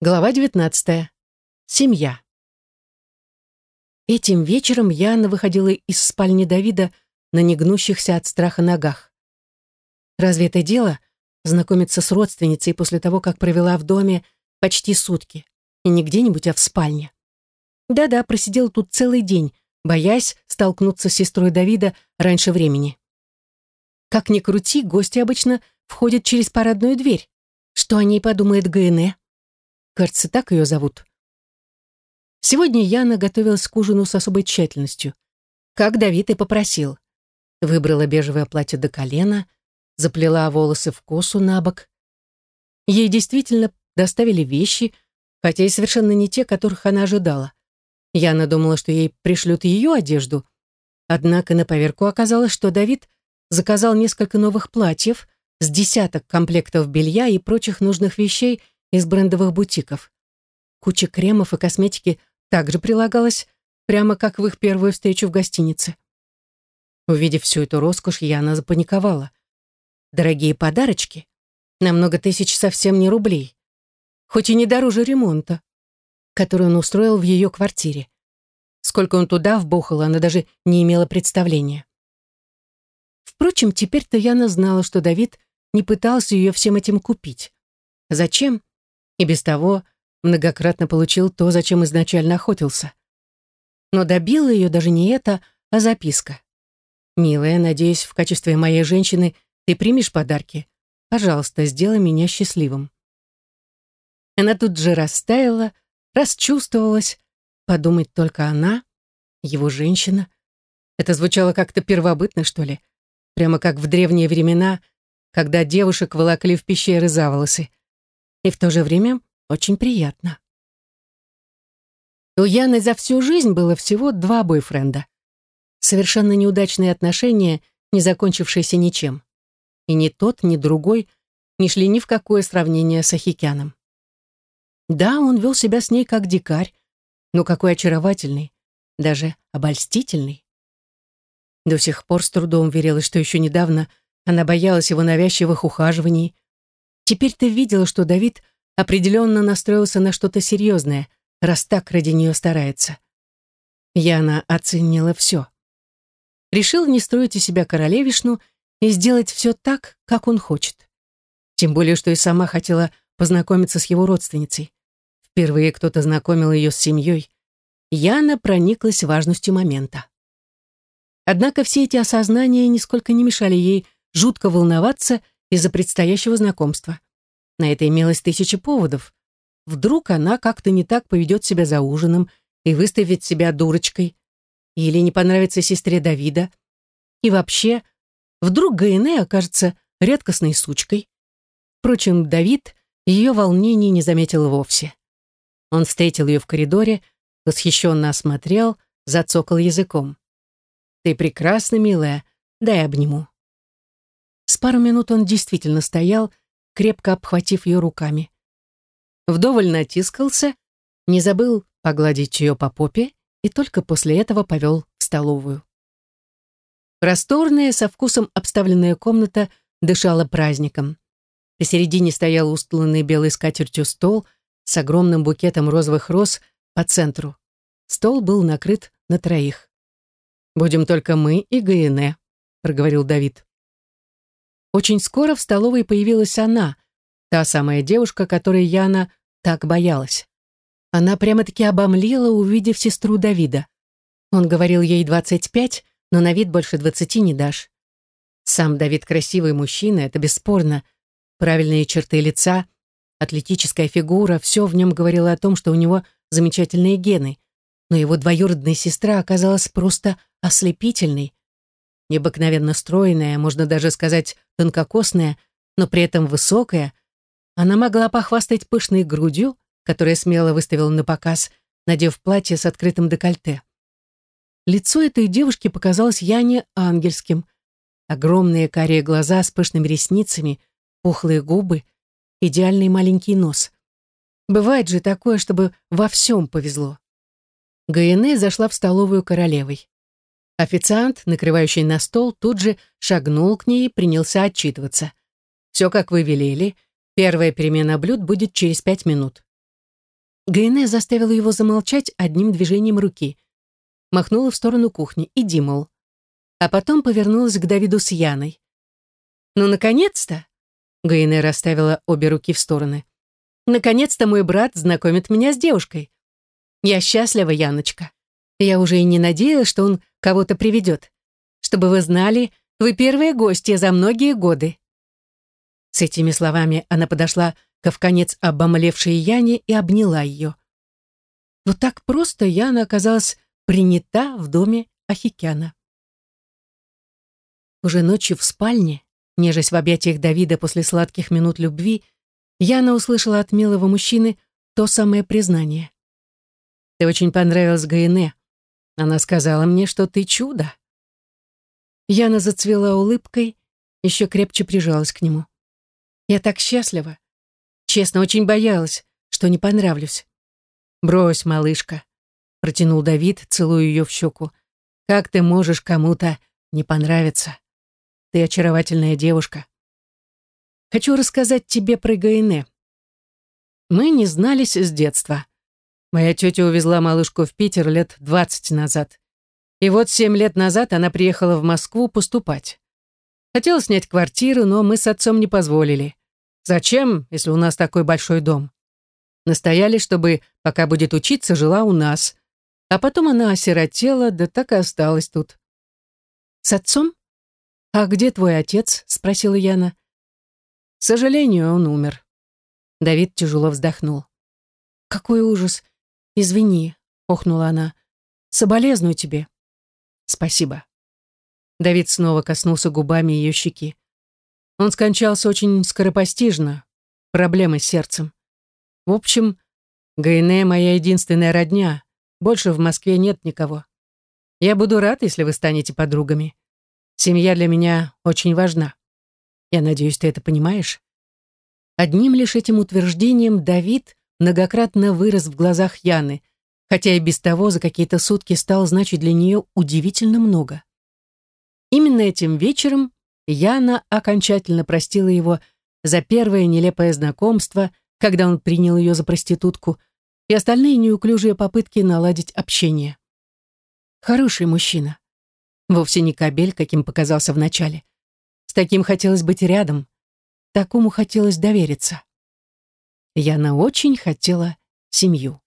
Глава 19. Семья. Этим вечером Яна выходила из спальни Давида на негнущихся от страха ногах. Разве это дело знакомиться с родственницей после того, как провела в доме почти сутки, и не где-нибудь, а в спальне? Да-да, просидела тут целый день, боясь столкнуться с сестрой Давида раньше времени. Как ни крути, гости обычно входят через парадную дверь. Что о ней подумает ГНЭ? Кажется, так ее зовут. Сегодня Яна готовилась к ужину с особой тщательностью. Как Давид и попросил. Выбрала бежевое платье до колена, заплела волосы в косу на бок. Ей действительно доставили вещи, хотя и совершенно не те, которых она ожидала. Яна думала, что ей пришлют ее одежду. Однако на поверку оказалось, что Давид заказал несколько новых платьев с десяток комплектов белья и прочих нужных вещей из брендовых бутиков. Куча кремов и косметики также прилагалась, прямо как в их первую встречу в гостинице. Увидев всю эту роскошь, Яна запаниковала. Дорогие подарочки? На много тысяч совсем не рублей. Хоть и не дороже ремонта, который он устроил в ее квартире. Сколько он туда вбухал, она даже не имела представления. Впрочем, теперь-то Яна знала, что Давид не пытался ее всем этим купить. Зачем? И без того многократно получил то, зачем изначально охотился. Но добило ее даже не это, а записка. «Милая, надеюсь, в качестве моей женщины ты примешь подарки. Пожалуйста, сделай меня счастливым». Она тут же растаяла, расчувствовалась. Подумать только она, его женщина. Это звучало как-то первобытно, что ли? Прямо как в древние времена, когда девушек волокли в пещеры за волосы и в то же время очень приятно. У Яны за всю жизнь было всего два бойфренда. Совершенно неудачные отношения, не закончившиеся ничем. И ни тот, ни другой не шли ни в какое сравнение с Ахикяном. Да, он вел себя с ней как дикарь, но какой очаровательный, даже обольстительный. До сих пор с трудом верила, что еще недавно она боялась его навязчивых ухаживаний, Теперь ты видела, что Давид определенно настроился на что-то серьезное, раз так ради нее старается. Яна оценила все. Решил не строить из себя королевишну и сделать все так, как он хочет. Тем более, что и сама хотела познакомиться с его родственницей. Впервые кто-то знакомил ее с семьей. Яна прониклась важностью момента. Однако все эти осознания нисколько не мешали ей жутко волноваться из-за предстоящего знакомства. На это имелось тысяча поводов. Вдруг она как-то не так поведет себя за ужином и выставит себя дурочкой. Или не понравится сестре Давида. И вообще, вдруг ГНЭ окажется редкостной сучкой. Впрочем, Давид ее волнений не заметил вовсе. Он встретил ее в коридоре, восхищенно осмотрел, зацокал языком. «Ты прекрасна, милая, дай обниму». С пару минут он действительно стоял, крепко обхватив ее руками. Вдоволь натискался, не забыл погладить ее по попе и только после этого повел в столовую. Просторная, со вкусом обставленная комната дышала праздником. Посередине стоял устланный белой скатертью стол с огромным букетом розовых роз по центру. Стол был накрыт на троих. «Будем только мы и ГНЭ», — проговорил Давид. Очень скоро в столовой появилась она, та самая девушка, которой Яна так боялась. Она прямо-таки обомлела, увидев сестру Давида. Он говорил ей 25, но на вид больше 20 не дашь. Сам Давид красивый мужчина, это бесспорно. Правильные черты лица, атлетическая фигура, все в нем говорило о том, что у него замечательные гены. Но его двоюродная сестра оказалась просто ослепительной, необыкновенно стройная, можно даже сказать тонкокосная, но при этом высокая, она могла похвастать пышной грудью, которая смело выставила на показ, надев платье с открытым декольте. Лицо этой девушки показалось Яне ангельским. Огромные карие глаза с пышными ресницами, пухлые губы, идеальный маленький нос. Бывает же такое, чтобы во всем повезло. Гаене зашла в столовую королевой. Официант, накрывающий на стол, тут же шагнул к ней и принялся отчитываться. «Все, как вы велели. Первая перемена блюд будет через пять минут». Гайне заставила его замолчать одним движением руки. Махнула в сторону кухни. «Иди, мол». А потом повернулась к Давиду с Яной. «Ну, наконец-то!» Гайне расставила обе руки в стороны. «Наконец-то мой брат знакомит меня с девушкой. Я счастлива, Яночка. Я уже и не надеялась, что он кого-то приведет. Чтобы вы знали, вы первые гости за многие годы». С этими словами она подошла к вконец обомлевшей Яне и обняла ее. Вот так просто Яна оказалась принята в доме Ахикяна. Уже ночью в спальне, нежесть в объятиях Давида после сладких минут любви, Яна услышала от милого мужчины то самое признание. «Ты очень понравилась Гаине. Она сказала мне, что ты чудо». Яна зацвела улыбкой, еще крепче прижалась к нему. «Я так счастлива. Честно, очень боялась, что не понравлюсь. «Брось, малышка», — протянул Давид, целуя ее в щеку. «Как ты можешь кому-то не понравиться? Ты очаровательная девушка. Хочу рассказать тебе про Гайне. Мы не знались с детства. Моя тетя увезла малышку в Питер лет двадцать назад. И вот семь лет назад она приехала в Москву поступать. Хотела снять квартиру, но мы с отцом не позволили. Зачем, если у нас такой большой дом? Настояли, чтобы, пока будет учиться, жила у нас. А потом она осиротела, да так и осталась тут. С отцом? А где твой отец? Спросила Яна. К сожалению, он умер. Давид тяжело вздохнул. Какой ужас. Извини, охнула она. Соболезную тебе. Спасибо. Давид снова коснулся губами ее щеки. Он скончался очень скоропостижно. Проблемы с сердцем. В общем, Гайне моя единственная родня. Больше в Москве нет никого. Я буду рад, если вы станете подругами. Семья для меня очень важна. Я надеюсь, ты это понимаешь. Одним лишь этим утверждением Давид многократно вырос в глазах Яны, хотя и без того за какие-то сутки стал значить для нее удивительно много. Именно этим вечером Яна окончательно простила его за первое нелепое знакомство, когда он принял ее за проститутку, и остальные неуклюжие попытки наладить общение. Хороший мужчина. Вовсе не кабель, каким показался вначале. С таким хотелось быть рядом, такому хотелось довериться. Яна очень хотела семью.